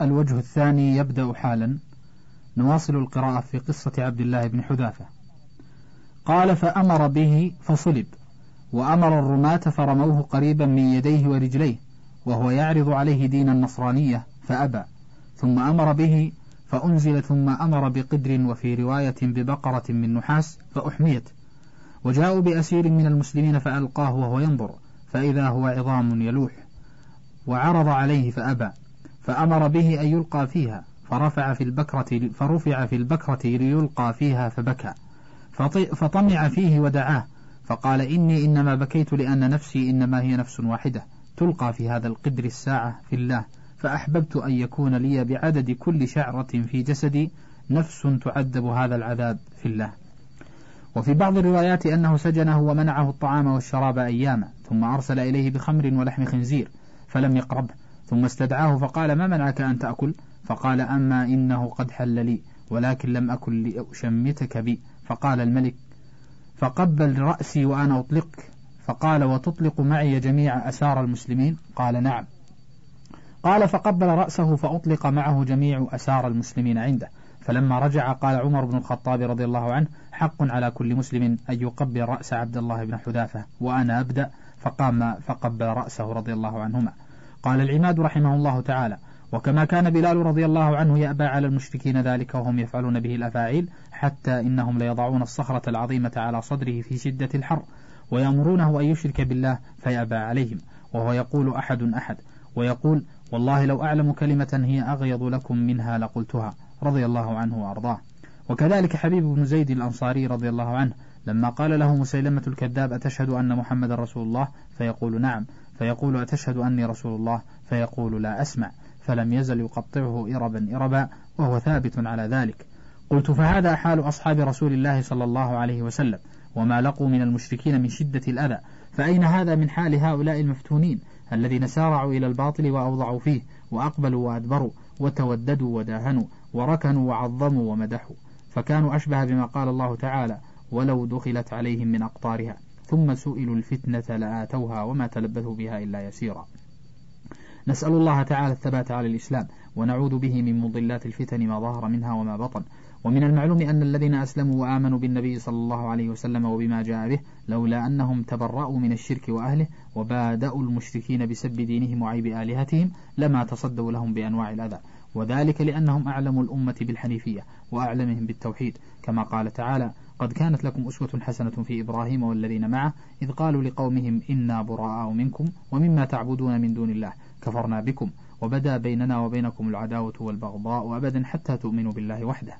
الوجه الثاني يبدأ حالا. نواصل القراءة في قصة عبد الله بن حذافة. قال فأمر به فصلب وأمر الرماة فرموه قريبا من يديه ورجليه وهو يعرض عليه دين النصرانية فأبى. ثم أمر به فأنزل ثم أمر بقدر وفي رواية ببقرة من نحاس فأحميت. وجاءوا بأسير من المسلمين فألقاه وهو ينظر فإذا هو عظام يلوح. وعرض عليه فأبى. فأمر به أن يلقى فيها فرفع في البكرة فرفع في البكرة ليلقى فيها فبكى. فطمع فيه ودعاه فقال إني إنما بكيت لأن نفسي إنما هي نفس واحدة. تلقى في هذا القدر الساعة في الله فأحببت أن يكون لي بعدد كل شعرة في جسدي نفس تعذب هذا العذاب في الله. وفي بعض الروايات أنه سجنه ومنعه الطعام والشراب أياما ثم أرسل إليه بخمر ولحم خنزير فلم يقربه ثم استدعاه فقال ما منعك أن تأكل؟ فقال أما إنه قد حل لي ولكن لم أكن لأشمتك بي. فقال الملك فقبل رأسي وأنا أطلقك. فقال وتطلق معي جميع أسار المسلمين؟ قال نعم. قال فقبل رأسه فأطلق معه جميع أسار المسلمين عنده. فلما رجع قال عمر بن الخطاب رضي الله عنه حق على كل مسلم أن يقبل رأس عبد الله بن حذافة وأنا أبدأ. فقام فقبل رأسه رضي الله عنهما. قال العماد رحمه الله تعالى وكما كان بلال رضي الله عنه يأبى على المشركين ذلك وهم يفعلون به الأفاعيل حتى إنهم ليضعون الصخرة العظيمة على صدره في شدة الحر ويأمرونه أن يشرك بالله فيأبى عليهم وهو يقول أحد أحد ويقول والله لو أعلم كلمة هي أغيض لكم منها لقلتها رضي الله عنه وأرضاه. وكذلك حبيب بن زيد الأنصاري رضي الله عنه لما قال له مسيلمة الكذاب أتشهد أن محمد رسول الله؟ فيقول نعم. فيقول أتشهد أني رسول الله؟ فيقول لا أسمع. فلم يزل يقطعه إربا إربا وهو ثابت على ذلك. قلت فهذا حال أصحاب رسول الله صلى الله عليه وسلم وما لقوا من المشركين من شدة الأذى. فأين هذا من حال هؤلاء المفتونين الذين سارعوا إلى الباطل وأوضعوا فيه وأقبلوا وأدبروا وتوددوا وداهنوا وركنوا وعظموا ومدحوا؟ فكانوا أشبه بما قال الله تعالى ولو دخلت عليهم من أقطارها ثم سئلوا الفتنة لآتوها وما تلبثوا بها إلا يسيرا. نسأل الله تعالى الثبات على الإسلام ونعوذ به من مضلات الفتن ما ظهر منها وما بطن. ومن المعلوم أن الذين أسلموا وآمنوا بالنبي صلى الله عليه وسلم وبما جاء به لولا أنهم تبرأوا من الشرك وأهله وبادأوا المشركين بسب دينهم وعيب آلهتهم لما تصدوا لهم بأنواع الأذى. وذلك لأنهم أعلموا الأمة بالحنيفية وأعلمهم بالتوحيد. كما قال تعالى قد كانت لكم أسوة حسنة في إبراهيم والذين معه إذ قالوا لقومهم إنا براء منكم ومما تعبدون من دون الله كفرنا بكم وبدا بيننا وبينكم العداوة والبغضاء أبدا حتى تؤمنوا بالله وحده.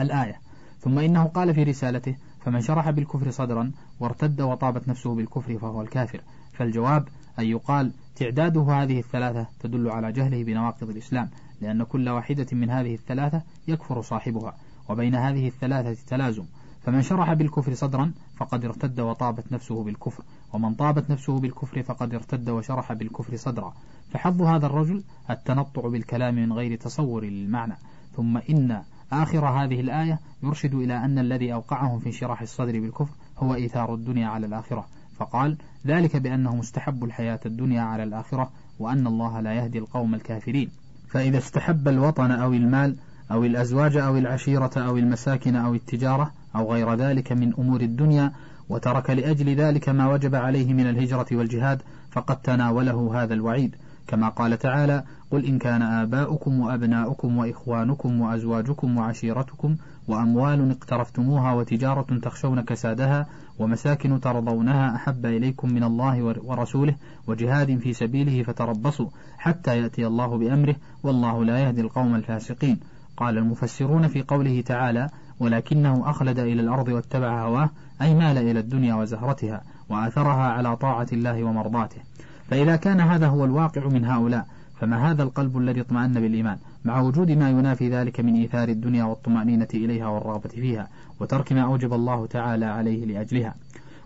الآية ثم إنه قال في رسالته فمن شرح بالكفر صدرا وارتد وطابت نفسه بالكفر فهو الكافر. فالجواب أن يقال تعداده هذه الثلاثة تدل على جهله بنواقض الإسلام. لأن كل واحدة من هذه الثلاثة يكفر صاحبها وبين هذه الثلاثة تلازم. فمن شرح بالكفر صدرا فقد ارتد وطابت نفسه بالكفر ومن طابت نفسه بالكفر فقد ارتد وشرح بالكفر صدرا. فحظ هذا الرجل التنطع بالكلام من غير تصور للمعنى. ثم إن آخر هذه الآية يرشد إلى أن الذي أوقعهم في انشراح الصدر بالكفر هو إيثار الدنيا على الآخرة. فقال ذلك بأنه مستحب الحياة الدنيا على الآخرة وأن الله لا يهدي القوم الكافرين. فإذا استحب الوطن أو المال أو الأزواج أو العشيرة أو المساكن أو التجارة أو غير ذلك من أمور الدنيا وترك لأجل ذلك ما وجب عليه من الهجرة والجهاد فقد تناوله هذا الوعيد. كما قال تعالى قل إن كان آباؤكم وأبناؤكم وإخوانكم وأزواجكم وعشيرتكم وأموال اقترفتموها وتجارة تخشون كسادها ومساكن ترضونها أحب إليكم من الله ورسوله وجهاد في سبيله فتربصوا حتى يأتي الله بأمره والله لا يهدي القوم الفاسقين. قال المفسرون في قوله تعالى ولكنه أخلد إلى الأرض واتبع هواه أي مال إلى الدنيا وزهرتها وآثرها على طاعة الله ومرضاته. فإذا كان هذا هو الواقع من هؤلاء فما هذا القلب الذي اطمأن بالإيمان؟ مع وجود ما ينافي ذلك من إيثار الدنيا والطمأنينة إليها والرغبة فيها وترك ما أوجب الله تعالى عليه لأجلها.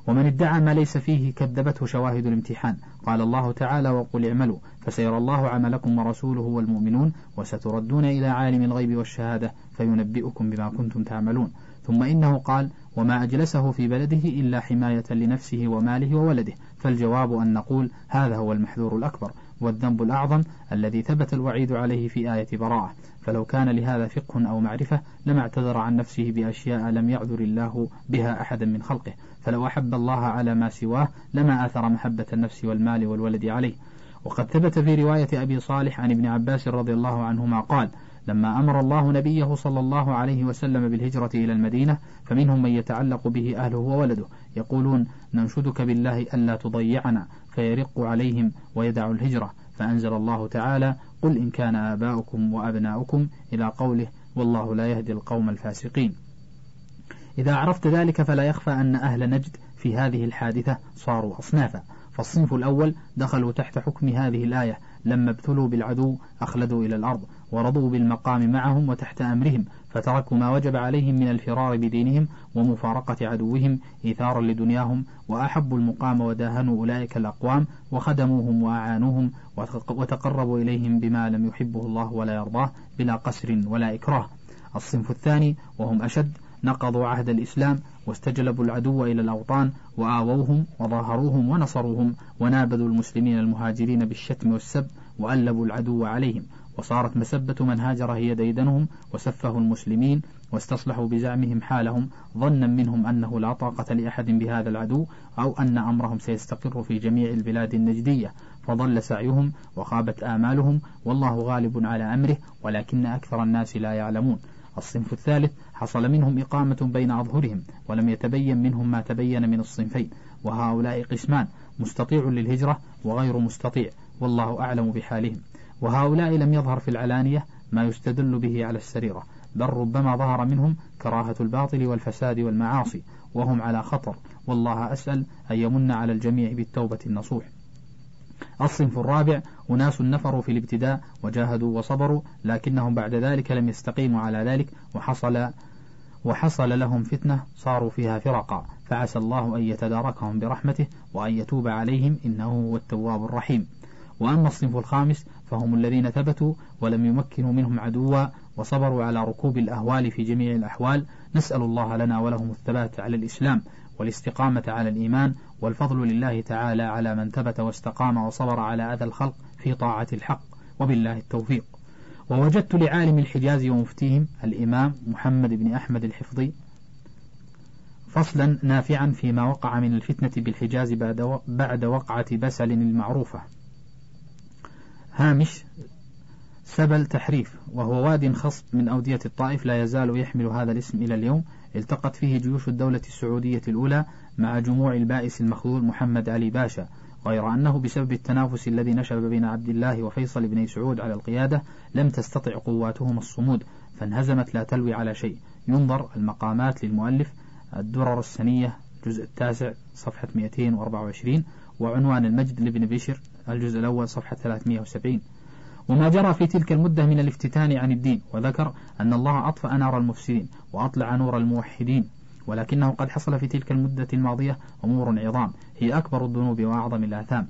ومن ادعى ما ليس فيه كذبته شواهد الامتحان. قال الله تعالى وقل اعملوا فسيرى الله عملكم ورسوله والمؤمنون وستردون إلى عالم الغيب والشهادة فينبئكم بما كنتم تعملون. ثم إنه قال وما أجلسه في بلده إلا حماية لنفسه وماله وولده. فالجواب أن نقول هذا هو المحذور الأكبر. والذنب الأعظم الذي ثبت الوعيد عليه في آية براءة. فلو كان لهذا فقه أو معرفة لما اعتذر عن نفسه بأشياء لم يعذر الله بها أحدا من خلقه. فلو أحب الله على ما سواه لما آثر محبة النفس والمال والولد عليه. وقد ثبت في رواية أبي صالح عن ابن عباس رضي الله عنهما قال لما أمر الله نبيه صلى الله عليه وسلم بالهجرة إلى المدينة فمنهم من يتعلق به أهله وولده يقولون ننشدك بالله ألا تضيعنا فيرق عليهم ويدع الهجرة. فأنزل الله تعالى قل إن كان آباؤكم وأبناؤكم إلى قوله والله لا يهدي القوم الفاسقين إذا عرفت ذلك فلا يخفى أن أهل نجد في هذه الحادثة صاروا أصنافا. فالصنف الأول دخلوا تحت حكم هذه الآية لما ابتلوا بالعدو أخلدوا إلى الأرض ورضوا بالمقام معهم وتحت أمرهم فتركوا ما وجب عليهم من الفرار بدينهم ومفارقة عدوهم إيثارا لدنياهم وأحبوا المقام وداهنوا أولئك الأقوام وخدموهم وأعانوهم وتقربوا إليهم بما لم يحبه الله ولا يرضاه بلا قسر ولا إكراه. الصنف الثاني وهم أشد نقضوا عهد الإسلام واستجلبوا العدو إلى الأوطان وآووهم وظاهروهم ونصروهم ونابذوا المسلمين المهاجرين بالشتم والسب وألبوا العدو عليهم. وصارت مسبة من هاجر هي ديدنهم وسفهوا المسلمين واستصلحوا بزعمهم حالهم ظنا منهم أنه لا طاقة لأحد بهذا العدو أو أن أمرهم سيستقر في جميع البلاد النجدية. فضل سعيهم وخابت آمالهم والله غالب على أمره ولكن أكثر الناس لا يعلمون. الصنف الثالث حصل منهم إقامة بين أظهرهم ولم يتبين منهم ما تبين من الصنفين. وهؤلاء قسمان مستطيع للهجرة وغير مستطيع والله أعلم بحالهم. وهؤلاء لم يظهر في العلانية ما يستدل به على السريرة بل ربما ظهر منهم كراهة الباطل والفساد والمعاصي وهم على خطر والله أسأل أن يمن على الجميع بالتوبة النصوح. الصنف الرابع أناس نفروا في الابتداء وجاهدوا وصبروا لكنهم بعد ذلك لم يستقيموا على ذلك وحصل وحصل لهم فتنة صاروا فيها فرقا فعسى الله أن يتداركهم برحمته وأن يتوب عليهم إنه هو التواب الرحيم. وأما الصنف الخامس فهم الذين ثبتوا ولم يمكنوا منهم عدوا وصبروا على ركوب الأهوال في جميع الأحوال. نسأل الله لنا ولهم الثبات على الإسلام والاستقامة على الإيمان والفضل لله تعالى على من ثبت واستقام وصبر على أذى الخلق في طاعة الحق وبالله التوفيق. ووجدت لعالم الحجاز ومفتيهم الإمام محمد بن أحمد الحفظي فصلا نافعا فيما وقع من الفتنة بالحجاز بعد بعد وقعة بسل المعروفة. هامش سبل تحريف وهو واد خصب من أودية الطائف لا يزال يحمل هذا الاسم إلى اليوم التقت فيه جيوش الدولة السعودية الأولى مع جموع البائس المخذول محمد علي باشا غير أنه بسبب التنافس الذي نشب بين عبد الله وفيصل بن سعود على القيادة لم تستطع قواتهما الصمود فانهزمت لا تلوي على شيء. ينظر المقامات للمؤلف الدرر السنية الجزء التاسع صفحة 224 وعنوان المجد لابن بشر الجزء الأول صفحة 370 وما جرى في تلك المدة من الافتتان عن الدين وذكر أن الله أطفأ نار المفسدين وأطلع نور الموحدين ولكنه قد حصل في تلك المدة الماضية أمور عظام هي أكبر الذنوب وأعظم الآثام.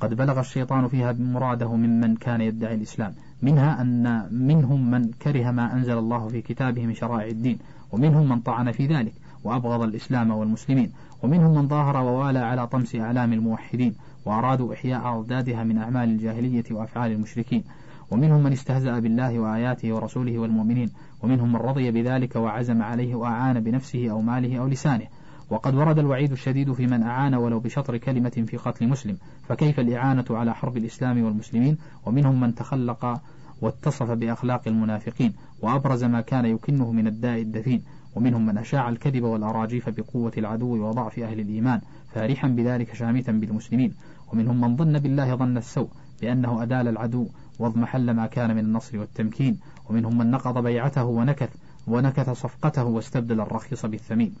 قد بلغ الشيطان فيها مراده ممن كان يدعي الإسلام منها أن منهم من كره ما أنزل الله في كتابه من شرائع الدين ومنهم من طعن في ذلك وأبغض الإسلام والمسلمين ومنهم من ظاهر ووالى على طمس أعلام الموحدين. وأرادوا إحياء أضدادها من أعمال الجاهلية وأفعال المشركين. ومنهم من استهزأ بالله وآياته ورسوله والمؤمنين. ومنهم من رضي بذلك وعزم عليه وأعان بنفسه أو ماله أو لسانه. وقد ورد الوعيد الشديد في من أعان ولو بشطر كلمة في قتل مسلم. فكيف الإعانة على حرب الإسلام والمسلمين؟ ومنهم من تخلق واتصف بأخلاق المنافقين. وأبرز ما كان يكنه من الداء الدفين. ومنهم من أشاع الكذب والأراجيف بقوة العدو وضعف أهل الإيمان. فارحا بذلك شامتا بالمسلمين. ومنهم من ظن بالله ظن السوء بأنه أدال العدو واضمحل ما كان من النصر والتمكين. ومنهم من نقض بيعته ونكث ونكث صفقته واستبدل الرخيص بالثمين.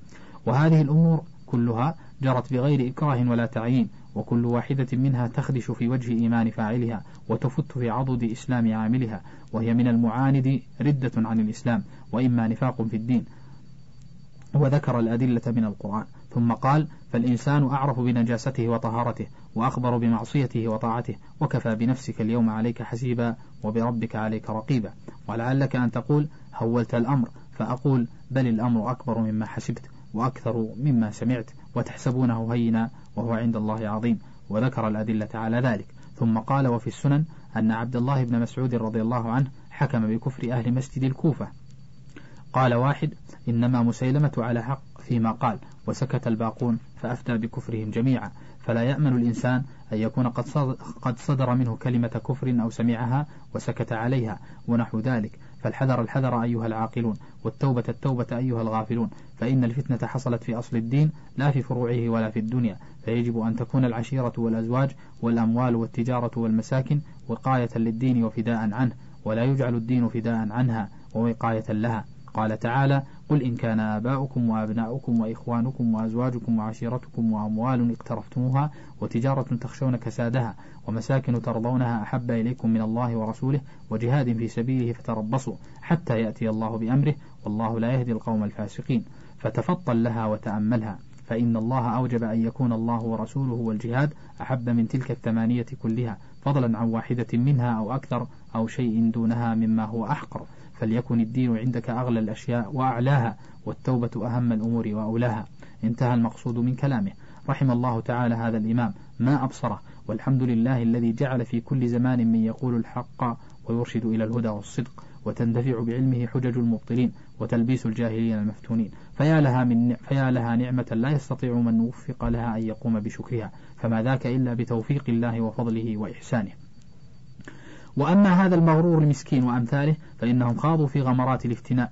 وهذه الأمور كلها جرت بغير إكراه ولا تعيين وكل واحدة منها تخدش في وجه إيمان فاعلها وتفت في عضد إسلام عاملها وهي من المعاند ردة عن الإسلام وإما نفاق في الدين. وذكر الأدلة من القرآن. ثم قال فالإنسان أعرف بنجاسته وطهارته وأخبر بمعصيته وطاعته وكفى بنفسك اليوم عليك حسيبا وبربك عليك رقيبا. ولعلك أن تقول هولت الأمر فأقول بل الأمر أكبر مما حسبت وأكثر مما سمعت وتحسبونه هينا وهو عند الله عظيم وذكر الأدلة على ذلك. ثم قال وفي السنن أن عبد الله بن مسعود رضي الله عنه حكم بكفر أهل مسجد الكوفة. قال واحد إنما مسيلمة على حق فيما قال وسكت الباقون فأفتى بكفرهم جميعا. فلا يأمن الإنسان أن يكون قد صدر منه كلمة كفر أو سمعها وسكت عليها ونحو ذلك. فالحذر الحذر أيها العاقلون والتوبة التوبة أيها الغافلون. فإن الفتنة حصلت في أصل الدين لا في فروعه ولا في الدنيا. فيجب أن تكون العشيرة والأزواج والأموال والتجارة والمساكن وقاية للدين وفداء عنه ولا يجعل الدين فداء عنها ووقاية لها. قال تعالى قل إن كان آباؤكم وأبناؤكم وإخوانكم وأزواجكم وعشيرتكم وأموال اقترفتموها وتجارة تخشون كسادها ومساكن ترضونها أحب إليكم من الله ورسوله وجهاد في سبيله فتربصوا حتى يأتي الله بأمره والله لا يهدي القوم الفاسقين فتفطن لها وتأملها فإن الله أوجب أن يكون الله ورسوله والجهاد أحب من تلك الثمانية كلها فضلا عن واحدة منها أو أكثر أو شيء دونها مما هو أحقر فليكن الدين عندك أغلى الأشياء وأعلاها والتوبة أهم الأمور وأولاها. انتهى المقصود من كلامه. رحم الله تعالى هذا الإمام. ما أبصره. والحمد لله الذي جعل في كل زمان من يقول الحق ويرشد إلى الهدى والصدق وتندفع بعلمه حجج المبطلين وتلبيس الجاهلين المفتونين. فيا لها من فيا لها نعمة لا يستطيع من وفق لها أن يقوم بشكرها. فما ذاك إلا بتوفيق الله وفضله وإحسانه. وأما هذا المغرور المسكين وأمثاله فإنهم خاضوا في غمرات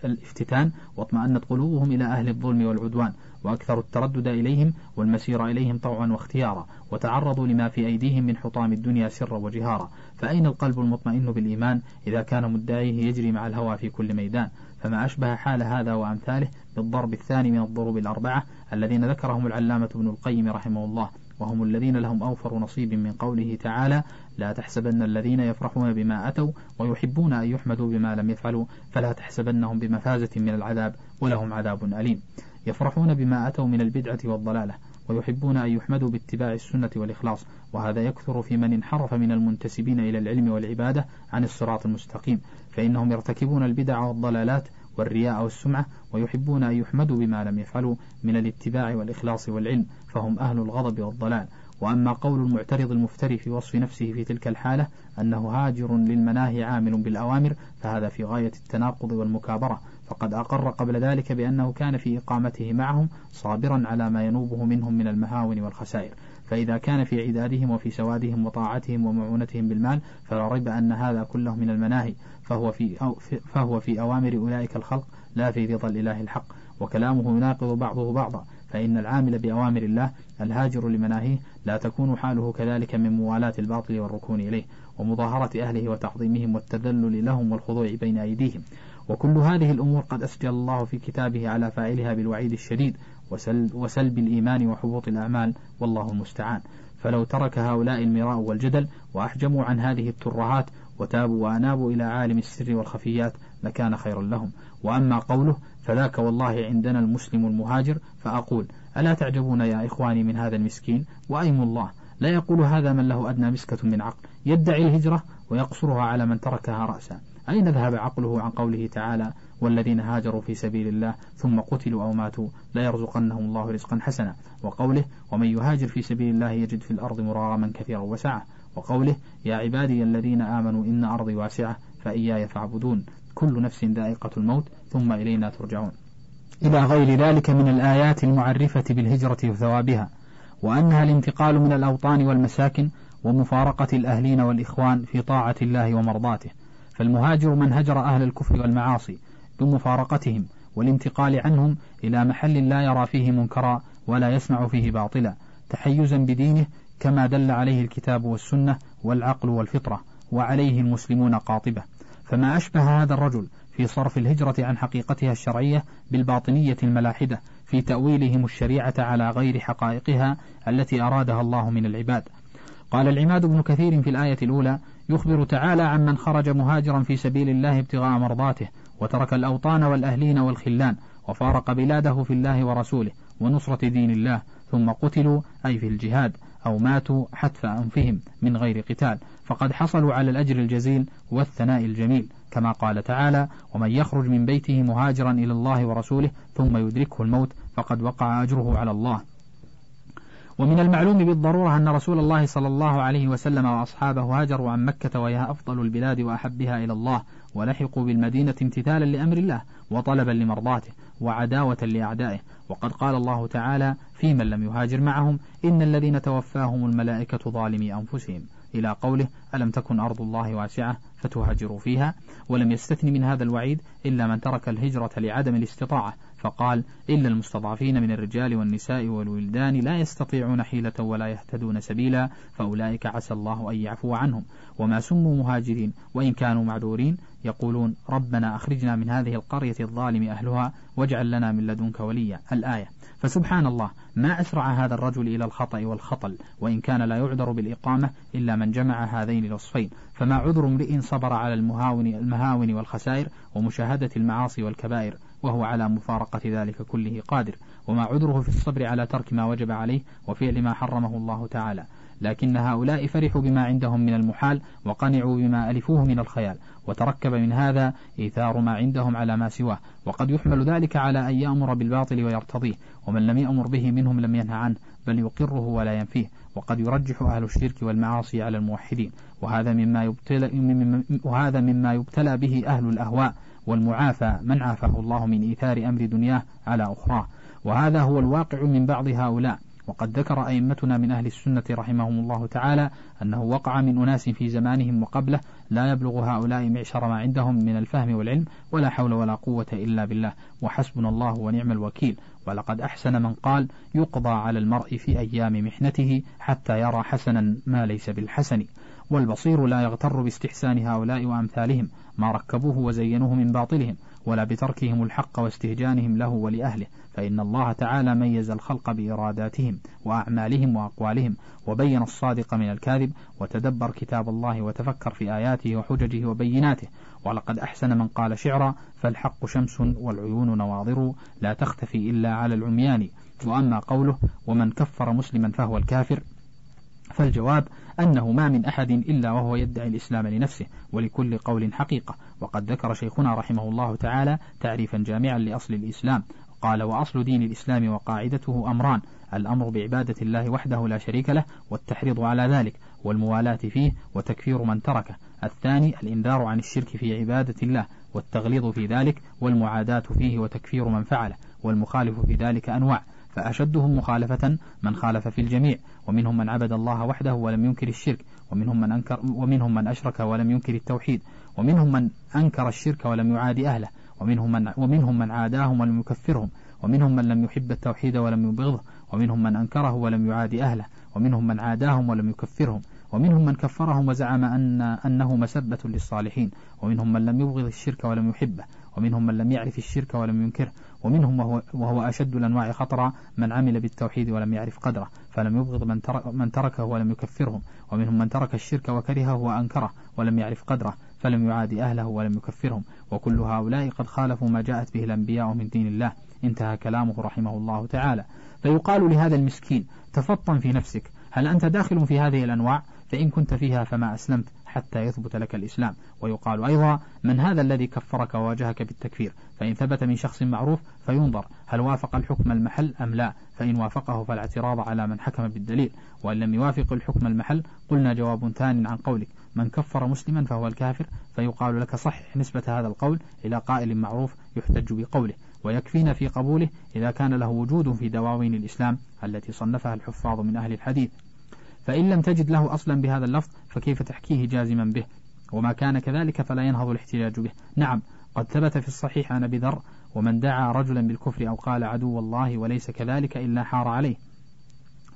الافتتان واطمأنت قلوبهم إلى أهل الظلم والعدوان وأكثروا التردد إليهم والمسير إليهم طوعا واختيارا وتعرضوا لما في أيديهم من حطام الدنيا سرا وجهارا. فأين القلب المطمئن بالإيمان إذا كان مدعيه يجري مع الهوى في كل ميدان؟ فما أشبه حال هذا وأمثاله بالضرب الثاني من الضروب الأربعة الذين ذكرهم العلامة ابن القيم رحمه الله وهم الذين لهم أوفر نصيب من قوله تعالى لا تحسبن الذين يفرحون بما أتوا ويحبون أن يحمدوا بما لم يفعلوا فلا تحسبنهم بمفازة من العذاب ولهم عذاب أليم. يفرحون بما أتوا من البدعة والضلالة ويحبون أن يحمدوا باتباع السنة والإخلاص وهذا يكثر في من انحرف من المنتسبين إلى العلم والعبادة عن الصراط المستقيم. فإنهم يرتكبون البدع والضلالات والرياء والسمعة ويحبون أن يحمدوا بما لم يفعلوا من الاتباع والإخلاص والعلم فهم أهل الغضب والضلال. وأما قول المعترض المفتري في وصف نفسه في تلك الحالة أنه هاجر للمناهي عامل بالأوامر فهذا في غاية التناقض والمكابرة. فقد أقر قبل ذلك بأنه كان في إقامته معهم صابرا على ما ينوبه منهم من المهاون والخسائر. فإذا كان في عدادهم وفي سوادهم وطاعتهم ومعونتهم بالمال فلا ريب أن هذا كله من المناهي. فهو في, أو فهو في أوامر أولئك الخلق لا في رضا الإله الحق. وكلامه يناقض بعضه بعضا. فإن العامل بأوامر الله الهاجر لمناهيه لا تكون حاله كذلك من موالاة الباطل والركون إليه ومظاهرة أهله وتعظيمهم والتذلل لهم والخضوع بين أيديهم. وكل هذه الأمور قد أسجل الله في كتابه على فاعلها بالوعيد الشديد وسلب الإيمان وحبوط الأعمال والله المستعان. فلو ترك هؤلاء المراء والجدل وأحجموا عن هذه الترهات وتابوا وأنابوا إلى عالم السر والخفيات لكان خيرا لهم. وأما قوله فذاك والله عندنا المسلم المهاجر فأقول ألا تعجبون يا إخواني من هذا المسكين؟ وأيم الله. لا يقول هذا من له أدنى مسكة من عقل. يدعي الهجرة ويقصرها على من تركها رأسا. أين ذهب عقله عن قوله تعالى والذين هاجروا في سبيل الله ثم قتلوا أو ماتوا لا يرزقنهم الله رزقا حسنا. وقوله ومن يهاجر في سبيل الله يجد في الأرض مراغما كثيرا وسعة. وقوله يا عبادي الذين آمنوا إن أرضي واسعة فإياي فاعبدون. كل نفس ذائقة الموت ثم إلينا ترجعون. إلى غير ذلك من الآيات المعرفة بالهجرة وثوابها وأنها الانتقال من الأوطان والمساكن ومفارقة الأهلين والإخوان في طاعة الله ومرضاته. فالمهاجر من هجر أهل الكفر والمعاصي بمفارقتهم والانتقال عنهم إلى محل لا يرى فيه منكرا ولا يسمع فيه باطلا تحيزا بدينه كما دل عليه الكتاب والسنة والعقل والفطرة وعليه المسلمون قاطبة. فما أشبه هذا الرجل في صرف الهجرة عن حقيقتها الشرعية بالباطنية الملاحدة في تأويلهم الشريعة على غير حقائقها التي أرادها الله من العباد. قال العماد بن كثير في الآية الأولى يخبر تعالى عن من خرج مهاجرا في سبيل الله ابتغاء مرضاته وترك الأوطان والأهلين والخلان وفارق بلاده في الله ورسوله ونصرة دين الله ثم قتلوا أي في الجهاد. أو ماتوا حتف أنفهم من غير قتال. فقد حصلوا على الأجر الجزيل والثناء الجميل كما قال تعالى ومن يخرج من بيته مهاجرا إلى الله ورسوله ثم يدركه الموت فقد وقع أجره على الله. ومن المعلوم بالضرورة أن رسول الله صلى الله عليه وسلم وأصحابه هاجروا عن مكة وهي أفضل البلاد وأحبها إلى الله ولحقوا بالمدينة امتثالا لأمر الله وطلبا لمرضاته. وعداوة لأعدائه. وقد قال الله تعالى في من لم يهاجر معهم إن الذين توفاهم الملائكة ظالمي أنفسهم. إلى قوله ألم تكن أرض الله واسعة فتهاجروا فيها؟ ولم يستثن من هذا الوعيد إلا من ترك الهجرة لعدم الاستطاعة. فقال إلا المستضعفين من الرجال والنساء والولدان لا يستطيعون حيلة ولا يهتدون سبيلا فأولئك عسى الله أن يعفو عنهم. وما سموا مهاجرين وإن كانوا معذورين يقولون ربنا أخرجنا من هذه القرية الظالم أهلها واجعل لنا من لدنك وليا. الآية. فسبحان الله ما أسرع هذا الرجل إلى الخطأ والخطل وإن كان لا يعذر بالإقامة إلا من جمع هذين الوصفين. فما عذر امرئ صبر على المهاون المهاون والخسائر ومشاهدة المعاصي والكبائر وهو على مفارقة ذلك كله قادر. وما عذره في الصبر على ترك ما وجب عليه وفعل ما حرمه الله تعالى. لكن هؤلاء فرحوا بما عندهم من المحال وقنعوا بما ألفوه من الخيال وتركب من هذا إيثار ما عندهم على ما سواه وقد يحمل ذلك على أن يأمر بالباطل ويرتضيه ومن لم يأمر به منهم لم ينه عنه بل يقره ولا ينفيه وقد يرجح أهل الشرك والمعاصي على الموحدين وهذا مما يبتلى, وهذا مما يبتلى به أهل الأهواء والمعافى من عافاه الله من إيثار أمر دنياه على أخراه وهذا هو الواقع من بعض هؤلاء. وقد ذكر أئمتنا من أهل السنة رحمهم الله تعالى أنه وقع من أناس في زمانهم وقبله لا يبلغ هؤلاء معشر ما عندهم من الفهم والعلم ولا حول ولا قوة إلا بالله وحسبنا الله ونعم الوكيل ولقد أحسن من قال يقضى على المرء في أيام محنته حتى يرى حسنا ما ليس بالحسن والبصير لا يغتر باستحسان هؤلاء وأمثالهم ما ركبوه وزينوه من باطلهم ولا بتركهم الحق واستهجانهم له ولأهله فإن الله تعالى ميز الخلق بإراداتهم وأعمالهم وأقوالهم وبين الصادق من الكاذب وتدبر كتاب الله وتفكر في آياته وحججه وبيناته. ولقد أحسن من قال شعرا فالحق شمس والعيون نواظر لا تختفي إلا على العميان. وأما قوله ومن كفر مسلما فهو الكافر فالجواب أنه ما من أحد إلا وهو يدعي الإسلام لنفسه ولكل قول حقيقة وقد ذكر شيخنا رحمه الله تعالى تعريفا جامعا لأصل الإسلام قال وأصل دين الإسلام وقاعدته أمران الأمر بعبادة الله وحده لا شريك له والتحريض على ذلك والموالاة فيه وتكفير من تركه الثاني الإنذار عن الشرك في عبادة الله والتغليظ في ذلك والمعاداة فيه وتكفير من فعله والمخالف في ذلك أنواع. فأشدهم مخالفة من خالف في الجميع ومنهم من عبد الله وحده ولم ينكر الشرك ومنهم من أنكر ومنهم من أشرك ولم ينكر التوحيد ومنهم من أنكر الشرك ولم يعادي أهله ومنهم من ومنهم من عاداهم ولم يكفرهم ومنهم من لم يحب التوحيد ولم يبغضه ومنهم من أنكره ولم يعادي أهله ومنهم من عاداهم ولم يكفرهم ومنهم من كفرهم وزعم أن أنه مسبة للصالحين ومنهم من لم يبغض الشرك ولم يحبه ومنهم من لم يعرف الشرك ولم ينكره ومنهم وهو, وهو أشد الأنواع خطرا من عمل بالتوحيد ولم يعرف قدره فلم يبغض من, ترك من تركه ولم يكفرهم ومنهم من ترك الشرك وكرهه وأنكره ولم يعرف قدره فلم يعادي أهله ولم يكفرهم. وكل هؤلاء قد خالفوا ما جاءت به الأنبياء من دين الله. انتهى كلامه رحمه الله تعالى. فيقال لهذا المسكين تفطن في نفسك هل أنت داخل في هذه الأنواع؟ فإن كنت فيها فما أسلمت حتى يثبت لك الإسلام. ويقال أيضا من هذا الذي كفرك وواجهك بالتكفير؟ فإن ثبت من شخص معروف فينظر هل وافق الحكم المحل أم لا. فإن وافقه فالاعتراض على من حكم بالدليل. وإن لم يوافق الحكم المحل قلنا جواب ثان عن قولك. من كفر مسلما فهو الكافر فيقال لك صحح نسبة هذا القول إلى قائل معروف يحتج بقوله. ويكفينا في قبوله إذا كان له وجود في دواوين الإسلام التي صنفها الحفاظ من أهل الحديث. فإن لم تجد له أصلا بهذا اللفظ فكيف تحكيه جازما به؟ وما كان كذلك فلا ينهض الاحتجاج به. نعم قد ثبت في الصحيح عن أبي ذر ومن دعا رجلا بالكفر أو قال عدو الله وليس كذلك إلا حار عليه.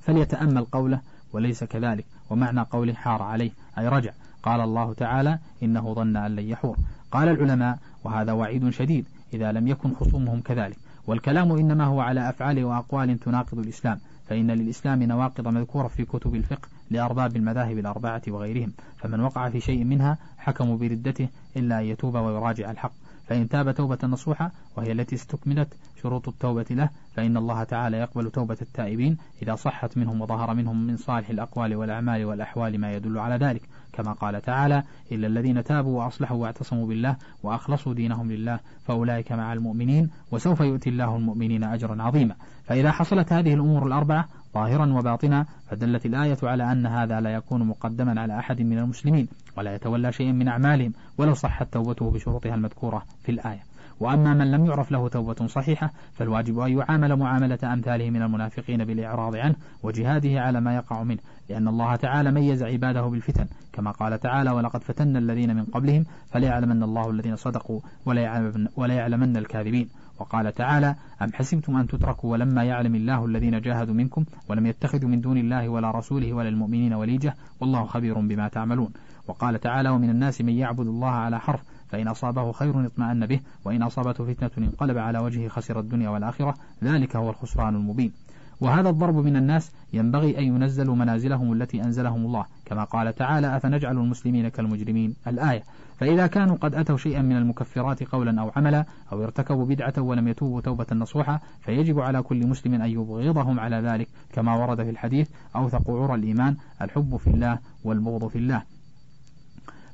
فليتأمل قوله وليس كذلك ومعنى قوله حار عليه أي رجع. قال الله تعالى إنه ظن أن لن يحور. قال العلماء وهذا وعيد شديد إذا لم يكن خصومهم كذلك. والكلام إنما هو على أفعال وأقوال تناقض الإسلام فإن للإسلام نواقض مذكورة في كتب الفقه لأرباب المذاهب الأربعة وغيرهم فمن وقع في شيء منها حكموا بردته إلا أن يتوب ويراجع الحق فإن تاب توبة نصوحة وهي التي استكملت شروط التوبة له فإن الله تعالى يقبل توبة التائبين إذا صحت منهم وظهر منهم من صالح الأقوال والأعمال والأحوال ما يدل على ذلك. كما قال تعالى إلا الذين تابوا وأصلحوا واعتصموا بالله وأخلصوا دينهم لله فأولئك مع المؤمنين وسوف يؤتي الله المؤمنين أجرا عظيما. فإذا حصلت هذه الأمور الأربعة ظاهرا وباطنا فدلت الآية على أن هذا لا يكون مقدما على أحد من المسلمين ولا يتولى شيئا من أعمالهم ولو صحت توبته بشروطها المذكورة في الآية. وأما من لم يعرف له توبة صحيحة فالواجب أن يعامل معاملة أمثاله من المنافقين بالإعراض عنه وجهاده على ما يقع منه لأن الله تعالى ميز عباده بالفتن كما قال تعالى ولقد فتنا الذين من قبلهم فليعلمن الله الذين صدقوا ولا يعلمن الكاذبين وقال تعالى أم حسبتم أن تتركوا ولما يعلم الله الذين جاهدوا منكم ولم يتخذوا من دون الله ولا رسوله ولا المؤمنين وليجة؟ والله خبير بما تعملون وقال تعالى ومن الناس من يعبد الله على حرف فإن أصابه خير اطمأن به وإن أصابته فتنة انقلب على وجهه خسر الدنيا والآخرة ذلك هو الخسران المبين. وهذا الضرب من الناس ينبغي أن ينزلوا منازلهم التي أنزلهم الله. كما قال تعالى أفنجعل المسلمين كالمجرمين؟ الآية. فإذا كانوا قد أتوا شيئا من المكفرات قولا أو عملا أو ارتكبوا بدعة ولم يتوبوا توبة نصوحة فيجب على كل مسلم أن يبغضهم على ذلك كما ورد في الحديث أوثق عرى الإيمان الحب في الله والبغض في الله.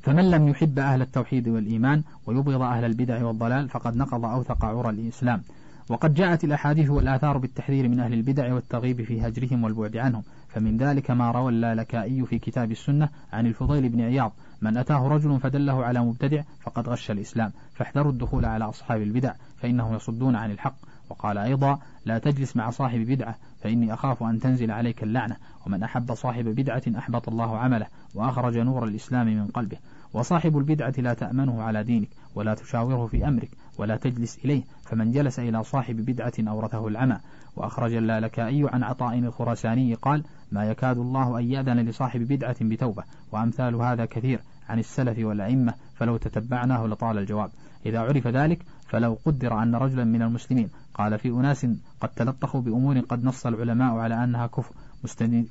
فمن لم يحب أهل التوحيد والإيمان ويبغض أهل البدع والضلال فقد نقض أوثق عرى الإسلام. وقد جاءت الأحاديث والآثار بالتحذير من أهل البدع والترغيب في هجرهم والبعد عنهم. فمن ذلك ما روى اللالكائي في كتاب السنة عن الفضيل بن عياض. من أتاه رجل فدله على مبتدع فقد غش الإسلام. فاحذروا الدخول على أصحاب البدع فإنهم يصدون عن الحق. وقال أيضا لا تجلس مع صاحب بدعة فإني أخاف أن تنزل عليك اللعنة. ومن أحب صاحب بدعة أحبط الله عمله وأخرج نور الإسلام من قلبه. وصاحب البدعة لا تأمنه على دينك ولا تشاوره في أمرك ولا تجلس إليه. فمن جلس إلى صاحب بدعة أورثه العمى. وأخرج اللالكائي عن عطاء الخراساني قال ما يكاد الله أن يأذن لصاحب بدعة بتوبة. وأمثال هذا كثير عن السلف والأئمة فلو تتبعناه لطال الجواب. إذا عرف ذلك فلو قدر أن رجلا من المسلمين قال في أناس قد تلطخوا بأمور قد نص العلماء على أنها كفر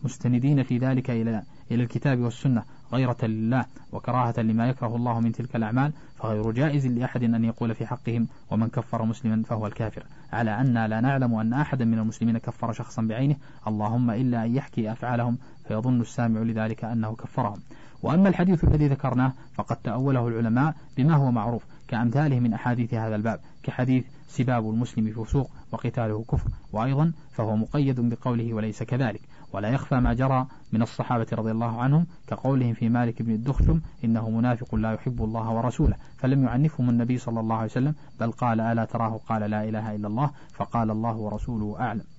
مستندين في ذلك إلى إلى الكتاب والسنة. غيرة لله وكراهة لما يكره الله من تلك الأعمال فغير جائز لأحد أن يقول في حقهم ومن كفر مسلما فهو الكافر. على أن لا نعلم أن أحدا من المسلمين كفر شخصا بعينه اللهم إلا أن يحكي أفعالهم فيظن السامع لذلك أنه كفرهم. وأما الحديث الذي ذكرناه فقد تأوله العلماء بما هو معروف كأمثاله من أحاديث هذا الباب كحديث سباب المسلم فسوق وقتاله كفر. وأيضا فهو مقيد بقوله وليس كذلك. ولا يخفى ما جرى من الصحابة رضي الله عنهم كقولهم في مالك بن الدخشم إنه منافق لا يحب الله ورسوله. فلم يعنفهم النبي صلى الله عليه وسلم بل قال ألا تراه؟ قال لا إله إلا الله. فقال الله ورسوله أعلم.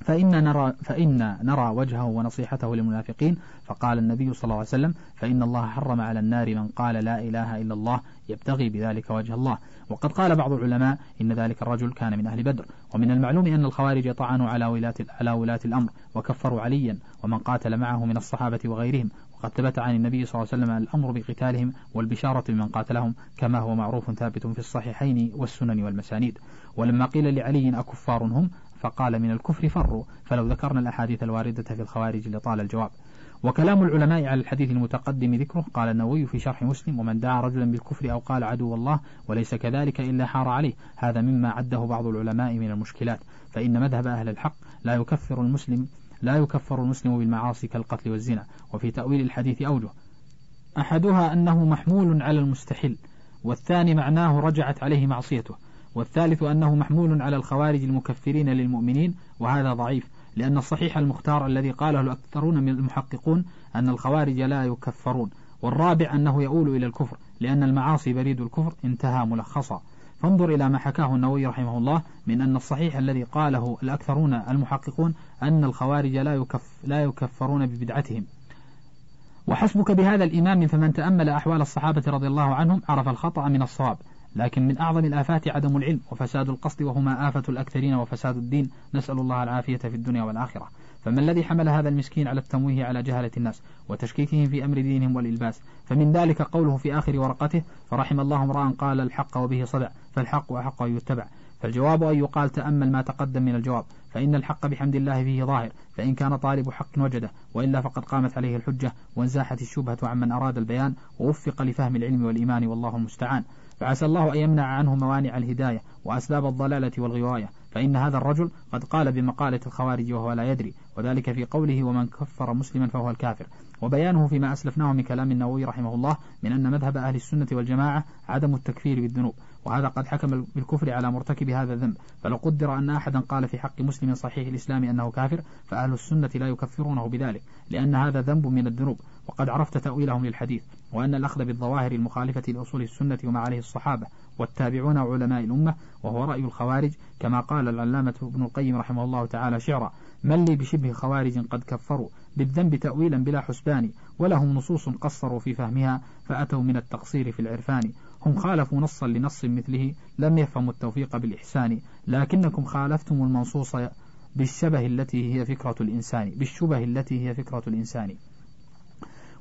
فإن نرى, فإن نرى وجهه ونصيحته للمنافقين فقال النبي صلى الله عليه وسلم فإن الله حرم على النار من قال لا إله إلا الله يبتغي بذلك وجه الله. وقد قال بعض العلماء إن ذلك الرجل كان من أهل بدر. ومن المعلوم أن الخوارج طعنوا على ولاة, على ولاة الأمر وكفروا عليا ومن قاتل معه من الصحابة وغيرهم. وقد ثبت عن النبي صلى الله عليه وسلم الأمر بقتالهم والبشارة لمن قاتلهم كما هو معروف ثابت في الصحيحين والسنن والمسانيد. ولما قيل لعلي أكفار هم فقال من الكفر فروا فلو ذكرنا الأحاديث الواردة في الخوارج لطال الجواب. وكلام العلماء على الحديث المتقدم ذكره قال النووي في شرح مسلم ومن دعا رجلا بالكفر أو قال عدو الله وليس كذلك إلا حار عليه. هذا مما عده بعض العلماء من المشكلات. فإن مذهب أهل الحق لا يكفر المسلم لا يكفر المسلم بالمعاصي كالقتل والزنا. وفي تأويل الحديث أوجه أحدها أنه محمول على المستحل والثاني معناه رجعت عليه معصيته. والثالث أنه محمول على الخوارج المكفرين للمؤمنين وهذا ضعيف لأن الصحيح المختار الذي قاله الأكثرون من المحققون أن الخوارج لا يكفرون والرابع أنه يؤول إلى الكفر لأن المعاصي بريد الكفر انتهى ملخصا. فانظر إلى ما حكاه النووي رحمه الله من أن الصحيح الذي قاله الأكثرون المحققون أن الخوارج لا, يكف لا يكفرون ببدعتهم. وحسبك بهذا الإمام فمن تأمل أحوال الصحابة رضي الله عنهم عرف الخطأ من الصواب. لكن من أعظم الآفات عدم العلم وفساد القصد وهما آفة الأكثرين وفساد الدين. نسأل الله العافية في الدنيا والآخرة. فما الذي حمل هذا المسكين على التمويه على جهلة الناس وتشكيكهم في أمر دينهم والإلباس؟ فمن ذلك قوله في آخر ورقته فرحم الله امرأ قال الحق وبه صدع فالحق أحق أن يتبع. فالجواب أن يقال تأمل ما تقدم من الجواب. فإن الحق بحمد الله فيه ظاهر فإن كان طالب حق وجده وإلا فقد قامت عليه الحجة وانزاحت الشبهة عمن أراد البيان ووفق لفهم العلم والإيمان والله المستعان. فعسى الله أن يمنع عنه موانع الهداية وأسباب الضلالة والغواية فإن هذا الرجل قد قال بمقالة الخوارج وهو لا يدري وذلك في قوله ومن كفر مسلما فهو الكافر وبيانه فيما أسلفناه من كلام النووي رحمه الله من أن مذهب أهل السنة والجماعة عدم التكفير بالذنوب وهذا قد حكم بالكفر على مرتكب هذا الذنب. فلو قدر أن أحدا قال في حق مسلم صحيح الإسلام أنه كافر فأهل السنة لا يكفرونه بذلك لأن هذا ذنب من الذنوب وقد عرفت تأويلهم للحديث. وأن الأخذ بالظواهر المخالفة لأصول السنة وما عليه الصحابة والتابعون وعلماء الأمة وهو رأي الخوارج كما قال العلامة ابن القيم رحمه الله تعالى شعرا من لي بشبه خوارج قد كفروا بالذنب تأويلا بلا حسبان ولهم نصوص قصروا في فهمها فأتوا من التقصير في العرفان. هم خالفوا نصا لنص مثله لم يفهموا التوفيق بالإحسان. لكنكم خالفتم المنصوص بالشبه التي هي فكرة الإنسان بالشبه التي هي فكرة الإنسان.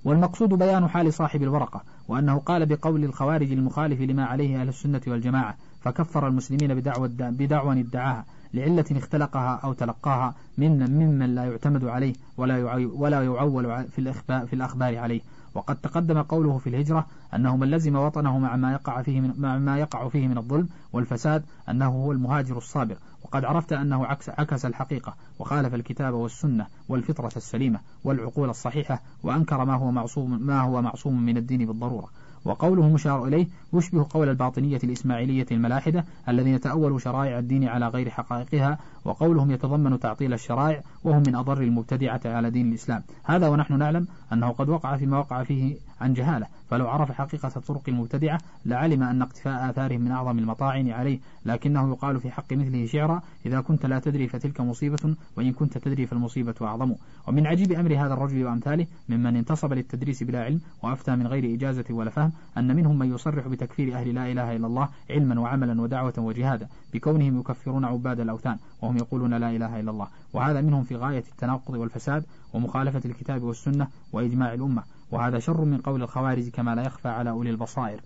والمقصود بيان حال صاحب الورقة وأنه قال بقول الخوارج المخالف لما عليه أهل السنة والجماعة فكفر المسلمين بدعوى بدعوى ادعاها لعلة اختلقها أو تلقاها من ممن لا يعتمد عليه ولا ولا يعول في الإخبار في الأخبار عليه. وقد تقدم قوله في الهجرة أنه من لزم وطنه مع ما يقع فيه من مع ما يقع فيه من الظلم والفساد أنه هو المهاجر الصابر. وقد عرفت أنه عكس, عكس الحقيقة وخالف الكتاب والسنة والفطرة السليمة والعقول الصحيحة وأنكر ما هو معصوم ما هو معصوم من الدين بالضرورة. وقوله مشار إليه يشبه قول الباطنية الإسماعيلية الملاحدة الذين تأولوا شرائع الدين على غير حقائقها وقولهم يتضمن تعطيل الشرائع وهم من أضر المبتدعة على دين الإسلام. هذا ونحن نعلم أنه قد وقع فيما وقع فيه عن جهالة. فلو عرف حقيقة الطرق المبتدعة لعلم أن اقتفاء آثارهم من أعظم المطاعن عليه لكنه يقال في حق مثله شعرا إذا كنت لا تدري فتلك مصيبة وإن كنت تدري فالمصيبة أعظم. ومن عجيب أمر هذا الرجل وأمثاله ممن انتصب للتدريس بلا علم وأفتى من غير إجازة ولا فهم أن منهم من يصرح بتكفير أهل لا إله إلا الله علما وعملا ودعوة وجهادا بكونهم يكفرون عباد الأوثان وهم يقولون لا إله إلا الله. وهذا منهم في غاية التناقض والفساد ومخالفة الكتاب والسنة وإجماع الأمة. وهذا شر من قول الخوارج كما لا يخفى على أولي البصائر.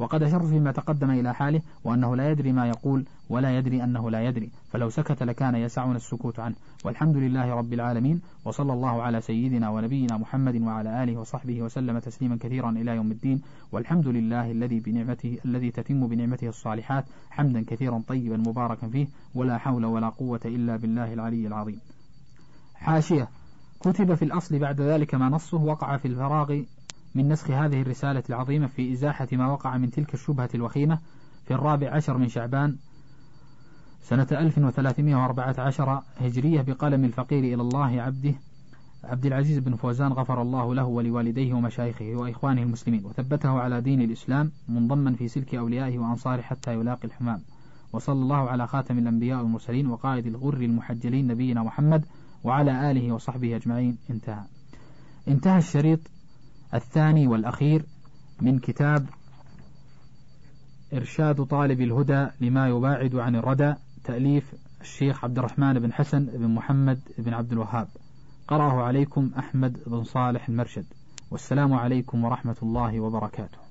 وقد أشر فيما تقدم إلى حاله وأنه لا يدري ما يقول ولا يدري أنه لا يدري فلو سكت لكان يسعنا السكوت عنه. والحمد لله رب العالمين وصلى الله على سيدنا ونبينا محمد وعلى آله وصحبه وسلم تسليما كثيرا إلى يوم الدين. والحمد لله الذي بنعمته الذي تتم بنعمته الصالحات حمدا كثيرا طيبا مباركا فيه ولا حول ولا قوة إلا بالله العلي العظيم. حاشية. كتب في الأصل بعد ذلك ما نصه وقع في الفراغ من نسخ هذه الرسالة العظيمة في إزاحة ما وقع من تلك الشبهة الوخيمة في الرابع عشر من شعبان سنة 1314 هجرية بقلم الفقير إلى الله عبده عبد العزيز بن فوزان غفر الله له ولوالديه ومشايخه وإخوانه المسلمين وثبته على دين الإسلام منضما في سلك أوليائه وأنصاره حتى يلاقي الحمام وصلى الله على خاتم الأنبياء والمرسلين وقائد الغر المحجلين نبينا محمد وعلى آله وصحبه أجمعين انتهى. انتهى الشريط الثاني والأخير من كتاب إرشاد طالب الهدى لما يباعد عن الردى تأليف الشيخ عبد الرحمن بن حسن بن محمد بن عبد الوهاب. قرأه عليكم أحمد بن صالح المرشد. والسلام عليكم ورحمة الله وبركاته.